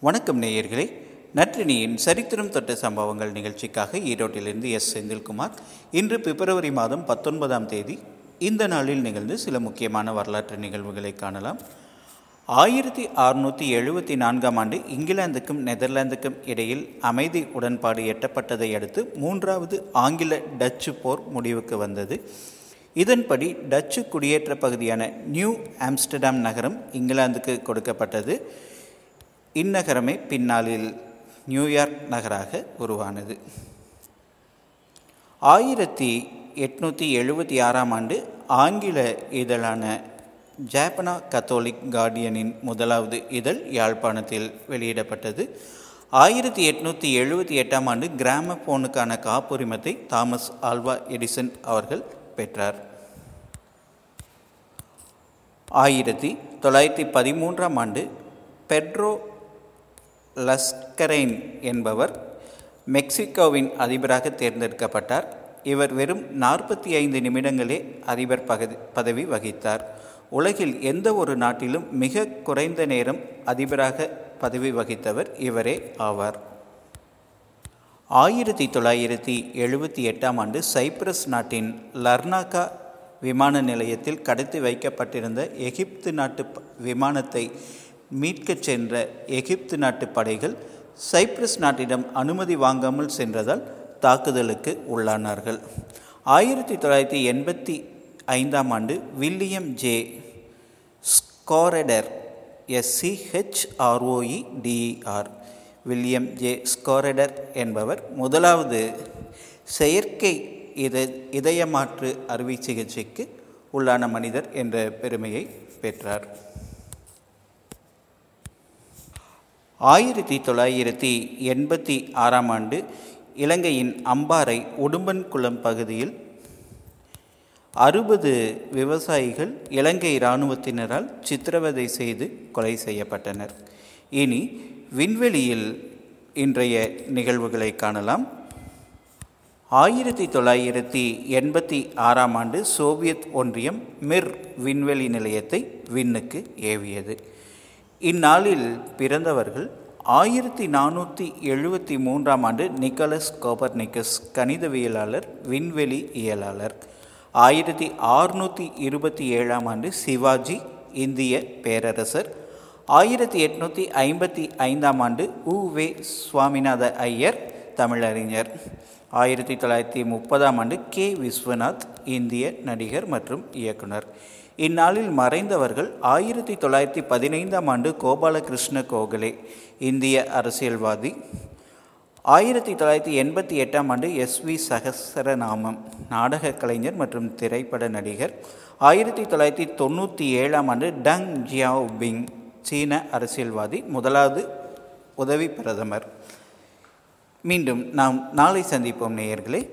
வணக்கம் நேயர்களே. நற்றினியின் சரித்திரம் தொட்ட சம்பவங்கள் நிகழ்ச்சிக்காக ஈரோட்டிலிருந்து எஸ். செந்தில்குமார். இன்று பிப்ரவரி மாதம் பத்தொன்பதாம் தேதி இந்த நாளில் நிகழ்ந்து சில முக்கியமான வரலாற்று நிகழ்வுகளை காணலாம். ஆயிரத்தி அறுநூற்றி எழுபத்தி நான்காம் ஆண்டு இங்கிலாந்துக்கும் நெதர்லாந்துக்கும் இடையில் அமைதி உடன்பாடு எட்டப்பட்டதை அடுத்து மூன்றாவது ஆங்கில டச்சு போர் முடிவுக்கு வந்தது. இதன்படி டச்சு குடியேற்ற பகுதியான நியூ ஆம்ஸ்டர்டாம் நகரம் இங்கிலாந்துக்கு கொடுக்கப்பட்டது. இந்நகரமே பின்னாளில் நியூயார்க் நகராக உருவானது. ஆயிரத்தி எட்நூற்றி எழுபத்தி ஆறாம் ஆண்டு ஆங்கில இதழான ஜாப்பனா கத்தோலிக் கார்டியனின் முதலாவது இதழ் யாழ்ப்பாணத்தில் வெளியிடப்பட்டது. ஆயிரத்தி எட்நூற்றி எழுபத்தி எட்டாம் ஆண்டு கிராம போனுக்கான காப்புரிமத்தை தாமஸ் ஆல்வா எடிசன் அவர்கள் பெற்றார். ஆயிரத்தி தொள்ளாயிரத்தி பதிமூன்றாம் ஆண்டு பெட்ரோ லஸ்கரைன் என்பவர் மெக்சிகோவின் அதிபராக தேர்ந்தெடுக்கப்பட்டார். இவர் வெறும் நாற்பத்தி ஐந்து நிமிடங்களே அதிபர் பகதி பதவி வகித்தார். உலகில் எந்த ஒரு நாட்டிலும் மிக குறைந்த நேரம் அதிபராக பதவி வகித்தவர் இவரே ஆவார். ஆயிரத்தி தொள்ளாயிரத்தி எழுபத்தி எட்டாம் ஆண்டு சைப்ரஸ் நாட்டின் லர்னாக்கா விமான நிலையத்தில் கடத்தி வைக்கப்பட்டிருந்த எகிப்து நாட்டு விமானத்தை மீட்கச் சென்ற எகிப்து நாட்டு படைகள் சைப்ரஸ் நாட்டிடம் அனுமதி வாங்காமல் சென்றதால் தாக்குதலுக்கு உள்ளானார்கள். ஆயிரத்தி தொள்ளாயிரத்தி எண்பத்தி ஐந்தாம் ஆண்டு William J. Schroeder SCHROEDR William J. ஸ்காரெடர் என்பவர் முதலாவது செயற்கை இத இதயமாற்று அறுவை சிகிச்சைக்கு உள்ளான மனிதர் என்ற பெருமையை பெற்றார். ஆயிரத்தி தொள்ளாயிரத்தி எண்பத்தி ஆறாம் ஆண்டு இலங்கையின் அம்பாறை உடும்பன்குளம் பகுதியில் அறுபது விவசாயிகள் இலங்கை இராணுவத்தினரால் சித்திரவதை செய்து கொலை செய்யப்பட்டனர். இனி விண்வெளியில் இன்றைய நிகழ்வுகளை காணலாம். ஆயிரத்தி தொள்ளாயிரத்தி எண்பத்தி ஆறாம் ஆண்டு சோவியத் ஒன்றியம் மிர் விண்வெளி நிலையத்தை விண்ணுக்கு ஏவியது. இந்நாளில் பிறந்தவர்கள் ஆயிரத்தி நானூற்றி எழுபத்தி மூன்றாம் ஆண்டு நிக்கலஸ் கோபர்னிக்கஸ் கணிதவியலாளர் விண்வெளி இயலாளர். ஆயிரத்தி ஆறுநூற்றி இருபத்தி ஏழாம் ஆண்டு சிவாஜி இந்திய பேரரசர். ஆயிரத்தி எட்நூற்றி ஐம்பத்தி ஐந்தாம் ஆண்டு உ. வே. சுவாமிநாத ஐயர் தமிழறிஞர். ஆயிரத்தி தொள்ளாயிரத்தி முப்பதாம் ஆண்டு கே. விஸ்வநாத் இந்திய நடிகர் மற்றும் இயக்குனர். இந்நாளில் மறைந்தவர்கள் ஆயிரத்தி தொள்ளாயிரத்தி பதினைந்தாம் ஆண்டு கோபாலகிருஷ்ண கோகலே இந்திய அரசியல்வாதி. ஆயிரத்தி தொள்ளாயிரத்தி எண்பத்தி எட்டாம் ஆண்டு எஸ் வி சகசரநாமம் நாடக கலைஞர் மற்றும் திரைப்பட நடிகர். ஆயிரத்தி தொள்ளாயிரத்தி தொண்ணூற்றி ஏழாம் ஆண்டு டங் ஜியாவ் பிங் சீன அரசியல்வாதி முதலாவது உதவி பிரதமர். மீண்டும் நாம் நாளை சந்திப்போம் நேயர்களே.